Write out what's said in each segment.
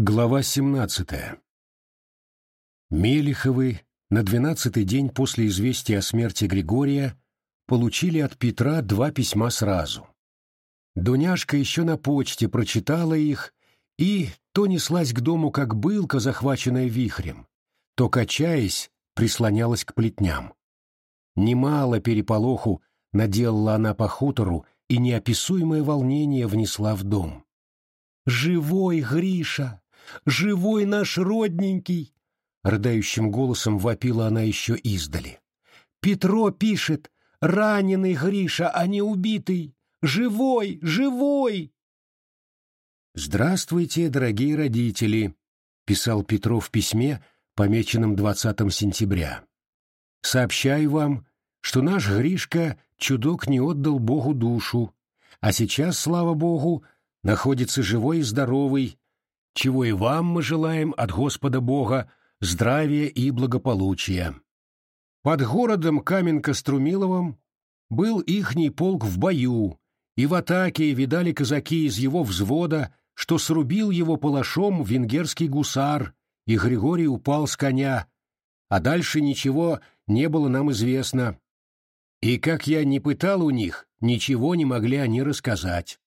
Глава 17. Мелиховы на двенадцатый день после известия о смерти Григория получили от Петра два письма сразу. Дуняшка еще на почте прочитала их и то неслась к дому, как былка, захваченная вихрем, то, качаясь, прислонялась к плетням. Немало переполоху наделала она по хутору и неописуемое волнение внесла в дом. «Живой Гриша! Живой наш родненький!» Рыдающим голосом вопила она еще издали. «Петро пишет, раненый Гриша, а не убитый! Живой! Живой!» «Здравствуйте, дорогие родители!» — писал Петро в письме, помеченном 20 сентября. «Сообщаю вам, что наш Гришка чудок не отдал Богу душу, а сейчас, слава Богу, находится живой и здоровый, чего и вам мы желаем от Господа Бога здравия и благополучия. Под городом Каменко-Струмиловым был ихний полк в бою, и в атаке видали казаки из его взвода, что срубил его палашом венгерский гусар, и Григорий упал с коня, а дальше ничего не было нам известно. И как я не пытал у них, ничего не могли они рассказать.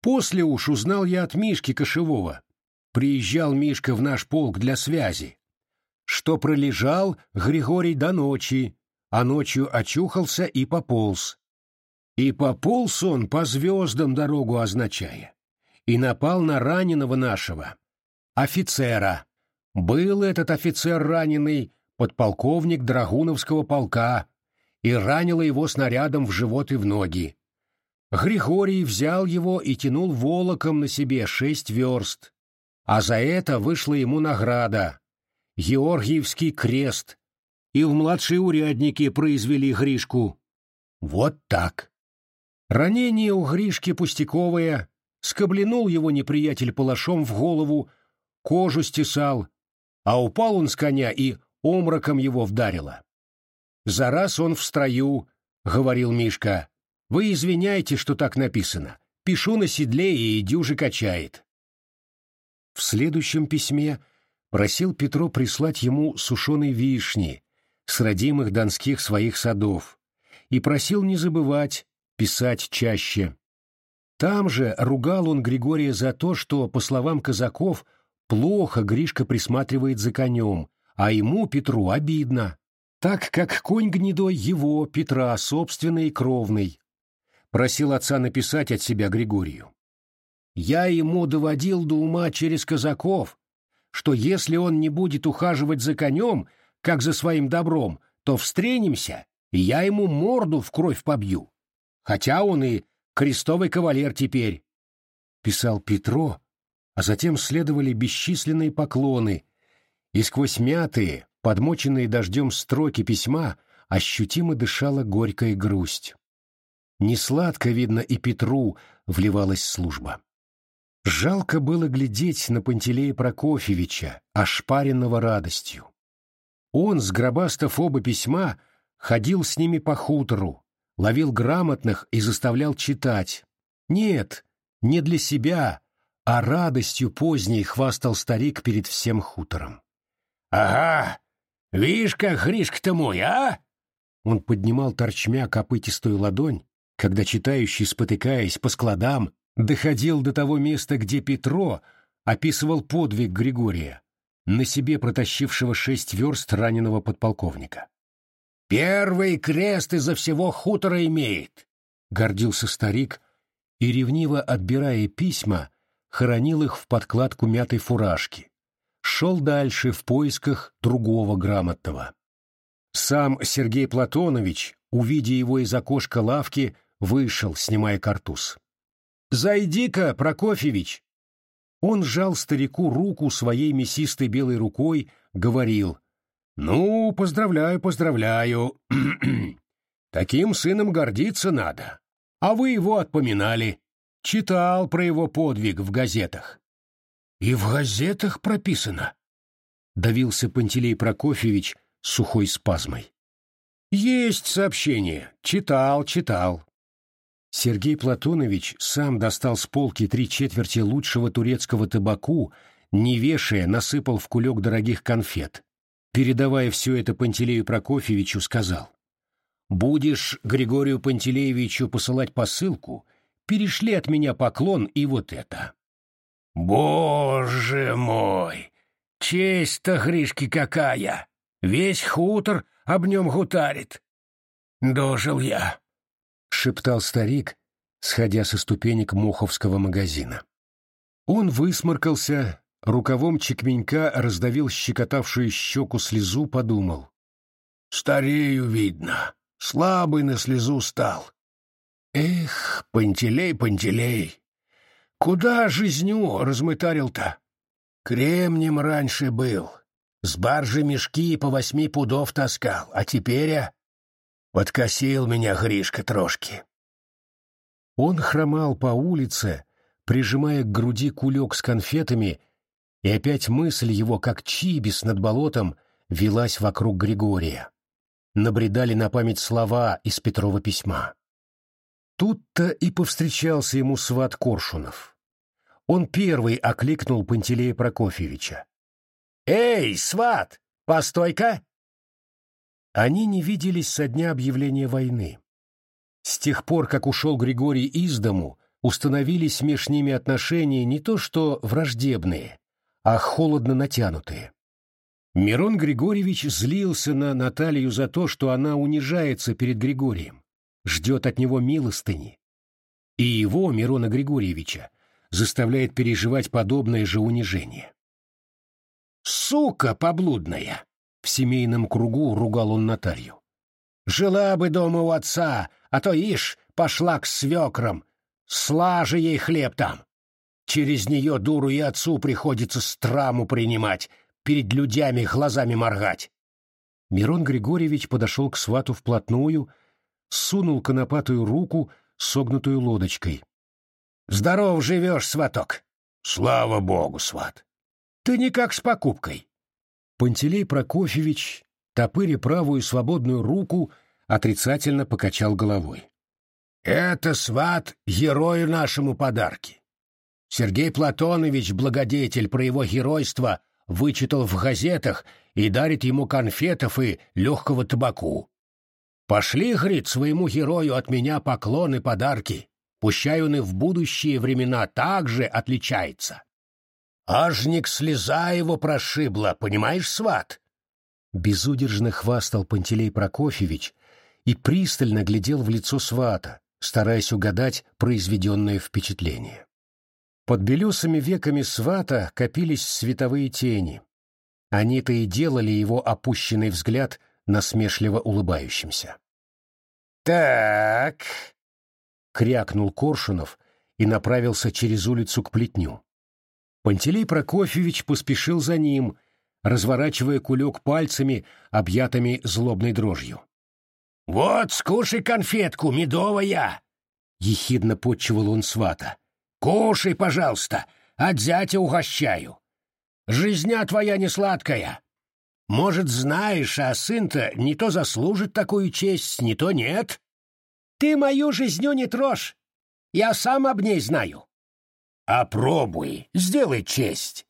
После уж узнал я от Мишки Кошевого. Приезжал Мишка в наш полк для связи. Что пролежал Григорий до ночи, а ночью очухался и пополз. И пополз он по звездам дорогу означая. И напал на раненого нашего, офицера. Был этот офицер раненый, подполковник Драгуновского полка, и ранило его снарядом в живот и в ноги. Григорий взял его и тянул волоком на себе шесть верст, а за это вышла ему награда — Георгиевский крест, и в младшие урядники произвели Гришку. Вот так. Ранение у Гришки пустяковое, скоблянул его неприятель палашом в голову, кожу стесал, а упал он с коня и омраком его вдарило. «За раз он в строю», — говорил Мишка, вы извиняйте, что так написано. Пишу на седле и дюже качает. В следующем письме просил Петро прислать ему сушеной вишни с родимых донских своих садов и просил не забывать писать чаще. Там же ругал он Григория за то, что, по словам казаков, плохо Гришка присматривает за конем, а ему, Петру, обидно, так как конь гнедой его, Петра, собственный и кровный просил отца написать от себя Григорию. Я ему доводил до ума через казаков, что если он не будет ухаживать за конем, как за своим добром, то встренимся, и я ему морду в кровь побью. Хотя он и крестовый кавалер теперь. Писал Петро, а затем следовали бесчисленные поклоны, и сквозь мятые, подмоченные дождем строки письма ощутимо дышала горькая грусть. Несладко, видно, и Петру вливалась служба. Жалко было глядеть на Пантелея Прокофьевича, ошпаренного радостью. Он, сгробастав оба письма, ходил с ними по хутору, ловил грамотных и заставлял читать. Нет, не для себя, а радостью поздней хвастал старик перед всем хутором. «Ага, видишь, как Гришка-то мой, а?» Он поднимал торчмя копытистую ладонь, когда читающий, спотыкаясь по складам, доходил до того места, где Петро описывал подвиг Григория, на себе протащившего шесть верст раненого подполковника. «Первый крест изо всего хутора имеет!» — гордился старик, и, ревниво отбирая письма, хоронил их в подкладку мятой фуражки. Шел дальше в поисках другого грамотного. Сам Сергей Платонович, увидя его из окошка лавки, вышел, снимая картуз. «Зайди-ка, Прокофьевич!» Он сжал старику руку своей мясистой белой рукой, говорил. «Ну, поздравляю, поздравляю. Таким сыном гордиться надо. А вы его отпоминали. Читал про его подвиг в газетах». «И в газетах прописано?» — давился Пантелей Прокофьевич сухой спазмой. «Есть сообщение. Читал, читал. Сергей Платонович сам достал с полки три четверти лучшего турецкого табаку, не вешая, насыпал в кулек дорогих конфет. Передавая все это Пантелею Прокофьевичу, сказал, «Будешь Григорию Пантелеевичу посылать посылку, перешли от меня поклон и вот это». «Боже мой! Честь-то, Гришки, какая! Весь хутор об нем гутарит. Дожил я!» — шептал старик, сходя со ступенек моховского магазина. Он высморкался, рукавом чекменька раздавил щекотавшую щеку слезу, подумал. «Старею, видно, слабый на слезу стал. Эх, Пантелей, Пантелей, куда жизню размытарил-то? Кремнем раньше был, с баржи мешки по восьми пудов таскал, а теперь. Подкосил меня Гришка трошки. Он хромал по улице, прижимая к груди кулек с конфетами, и опять мысль его, как чибис над болотом, велась вокруг Григория. Набредали на память слова из Петрова письма. Тут-то и повстречался ему сват Коршунов. Он первый окликнул Пантелея Прокофьевича. «Эй, сват, постой-ка!» Они не виделись со дня объявления войны. С тех пор, как ушел Григорий из дому, установились между ними отношения не то что враждебные, а холодно натянутые. Мирон Григорьевич злился на Наталью за то, что она унижается перед Григорием, ждет от него милостыни. И его, Мирона Григорьевича, заставляет переживать подобное же унижение. «Сука поблудная!» — в семейном кругу ругал он Наталью. «Жила бы дома у отца, а то, ишь, пошла к свекрам. Слажи ей хлеб там. Через нее дуру и отцу приходится страму принимать, перед людьми глазами моргать. Мирон Григорьевич подошел к свату вплотную, сунул конопатую руку, согнутую лодочкой. «Здоров живешь, сваток!» «Слава богу, сват!» «Ты никак с покупкой!» Пантелей Прокофьевич, топыря правую свободную руку, отрицательно покачал головой. «Это, сват, герою нашему подарки. Сергей Платонович, благодетель про его геройство, вычитал в газетах и дарит ему конфетов и легкого табаку. Пошли, говорит, своему герою от меня поклоны, подарки. Пущай он и в будущие времена также отличается. Ажник слеза его прошибла, понимаешь, сват?» Безудержно хвастал Пантелей Прокофьевич, и пристально глядел в лицо свата, стараясь угадать произведенное впечатление. Под белесыми веками свата копились световые тени. Они-то и делали его опущенный взгляд насмешливо улыбающимся. «Так...» — крякнул Коршунов и направился через улицу к плетню. Пантелей Прокофьевич поспешил за ним, разворачивая кулек пальцами, объятыми злобной дрожью. «Вот, скушай конфетку, медовая!» — ехидно подчевал он свата. «Кушай, пожалуйста, от зятя угощаю. Жизня твоя не сладкая. Может, знаешь, а сын-то не то заслужит такую честь, не то нет. Ты мою жизнью не трожь, я сам об ней знаю. А пробуй, сделай честь!»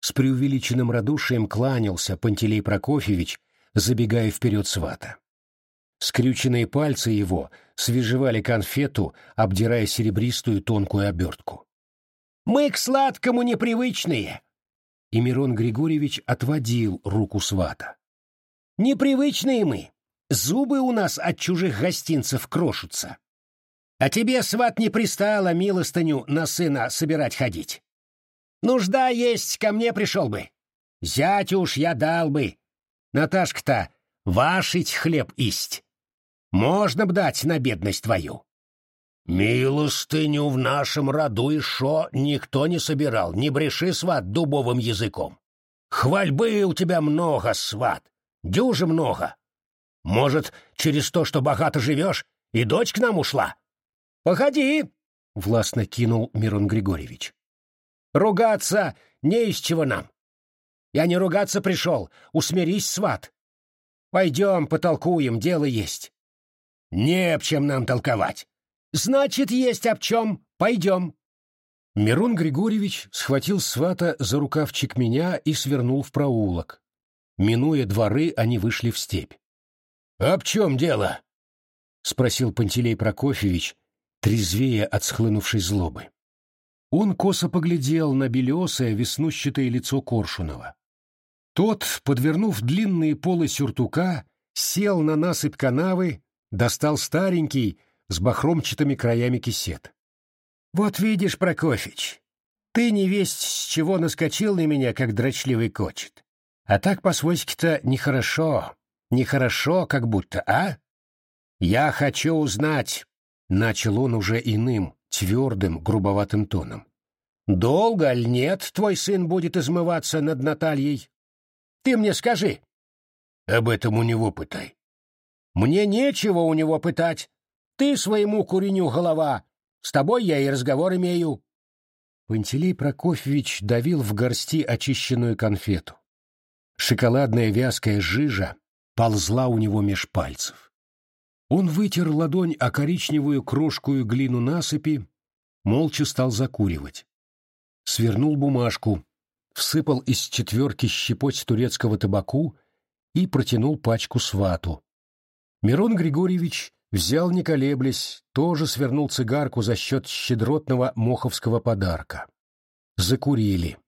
С преувеличенным радушием кланялся Пантелей Прокофьевич, забегая вперед свата. Скрюченные пальцы его свежевали конфету, обдирая серебристую тонкую обертку. «Мы к сладкому непривычные!» И Мирон Григорьевич отводил руку свата. «Непривычные мы! Зубы у нас от чужих гостинцев крошутся. А тебе, сват, не пристало милостыню на сына собирать ходить. Нужда есть, ко мне пришел бы. Зятю уж я дал бы. Наташка-то вашить хлеб исть. Можно б дать на бедность твою. Милостыню в нашем роду и шо никто не собирал, не бреши, сват, дубовым языком. Хвальбы у тебя много, сват, дюже много. Может, через то, что богато живешь, и дочь к нам ушла? Походи, — властно кинул Мирон Григорьевич. Ругаться не из чего нам. Я не ругаться пришел, усмирись, сват. Пойдем, потолкуем, дело есть. Не об чем нам толковать. Значит, есть об чем. Пойдем. Мирон Григорьевич схватил свата за рукавчик меня и свернул в проулок. Минуя дворы, они вышли в степь. — Об чем дело? — спросил Пантелей Прокофьевич, трезвее от схлынувшей злобы. Он косо поглядел на белесое веснущатое лицо Коршунова. Тот, подвернув длинные полы сюртука, сел на насыпь канавы, достал старенький, с бахромчатыми краями кисет. «Вот видишь, Прокофич, ты не весть с чего наскочил на меня, как дрочливый кочет. А так по-свойски-то нехорошо, нехорошо как будто, а? Я хочу узнать, — начал он уже иным, твердым, грубоватым тоном. «Долго ли нет твой сын будет измываться над Натальей? Ты мне скажи». «Об этом у него пытай». «Мне нечего у него пытать. Ты своему куреню голова. С тобой я и разговор имею». Пантелей Прокофьевич давил в горсти очищенную конфету. Шоколадная вязкая жижа ползла у него меж пальцев. Он вытер ладонь о коричневую крошкую глину насыпи, молча стал закуривать. Свернул бумажку, всыпал из четверки щепоть турецкого табаку и протянул пачку свату. Мирон Григорьевич взял, не колеблясь, тоже свернул цигарку за счет щедротного моховского подарка. Закурили.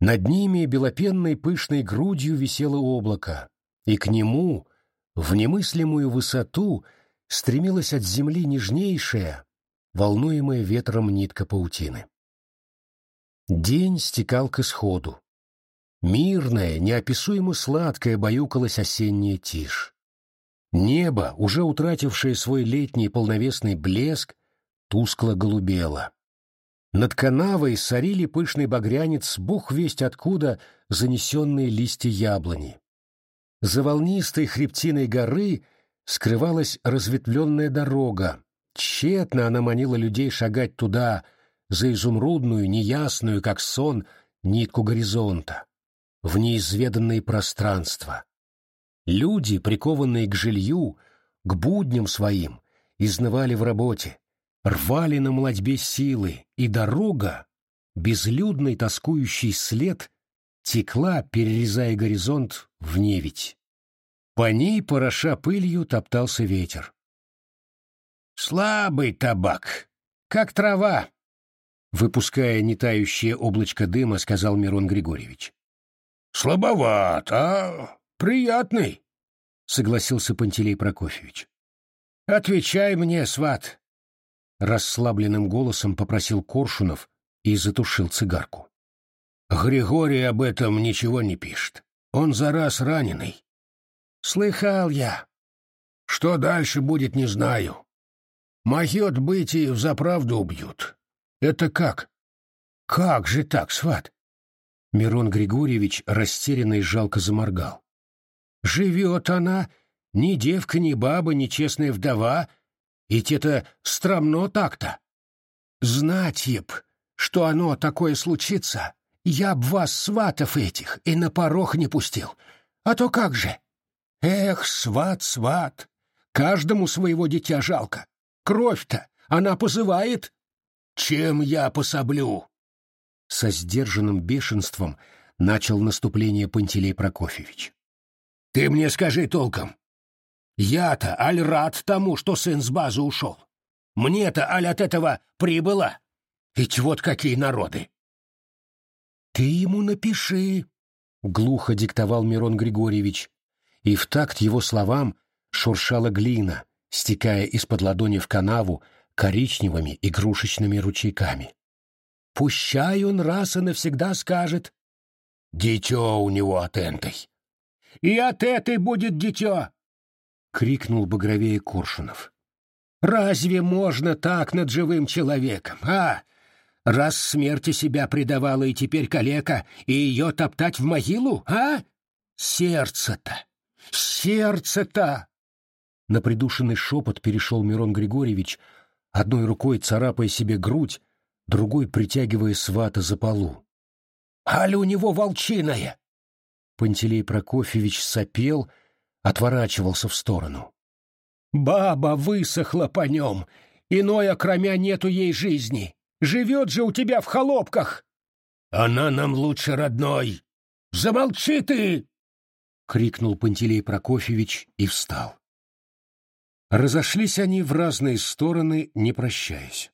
Над ними белопенной пышной грудью висело облако, и к нему, в немыслимую высоту, стремилась от земли нежнейшая, волнуемая ветром нитка паутины. День стекал к исходу. Мирная, неописуемо сладкая баюкалась осенняя тишь. Небо, уже утратившее свой летний полновесный блеск, тускло голубело. Над канавой сорили пышный багрянец, бог весть откуда занесенные листья яблони. За волнистой хребтиной горы скрывалась разветвленная дорога. Тщетно она манила людей шагать туда, за изумрудную, неясную, как сон, нитку горизонта, в неизведанные пространства. Люди, прикованные к жилью, к будням своим, изнывали в работе, рвали на молодьбе силы, и дорога, безлюдный тоскующий след, текла, перерезая горизонт, в неведь. По ней, пороша пылью, топтался ветер. «Слабый табак, как трава!» Выпуская нетающее облачко дыма, сказал Мирон Григорьевич. «Слабоват, а приятный», — согласился Пантелей Прокофьевич. «Отвечай мне, сват!» Расслабленным голосом попросил Коршунов и затушил цигарку. «Григорий об этом ничего не пишет. Он за раз раненый». «Слыхал я». «Что дальше будет, не знаю. Могет быть и взаправду убьют. Это как? Как же так, сват? Мирон Григорьевич растерянно и жалко заморгал. Живет она, ни девка, ни баба, ни честная вдова, и те-то страмно так-то. Знать еб, что оно такое случится, я б вас, сватов этих, и на порог не пустил. А то как же? Эх, сват, сват, каждому своего дитя жалко. Кровь-то, она позывает. Чем я пособлю? Со сдержанным бешенством начал наступление Пантелей Прокофьевич. Ты мне скажи толком. Я-то аль рад тому, что сын с базы ушел. Мне-то аль от этого прибыло. Ведь вот какие народы. Ты ему напиши, глухо диктовал Мирон Григорьевич, и в такт его словам шуршала глина, стекая из-под ладони в канаву, коричневыми игрушечными ручейками. Пущай он раз и навсегда скажет. «Дитё у него от энтой». «И от этой будет дитё!» — крикнул багровее Куршунов. «Разве можно так над живым человеком, а? Раз смерти себя предавала и теперь калека, и ее топтать в могилу, а? Сердце-то! Сердце-то!» На придушенный шепот перешел Мирон Григорьевич, одной рукой царапая себе грудь, другой притягивая свата за полу. «Аля у него волчиная!» Пантелей Прокофьевич сопел, отворачивался в сторону. «Баба высохла по нем, иной окромя нету ей жизни. Живет же у тебя в холопках. Она нам лучше родной. Замолчи ты! крикнул Пантелей Прокофьевич и встал. Разошлись они в разные стороны, не прощаясь.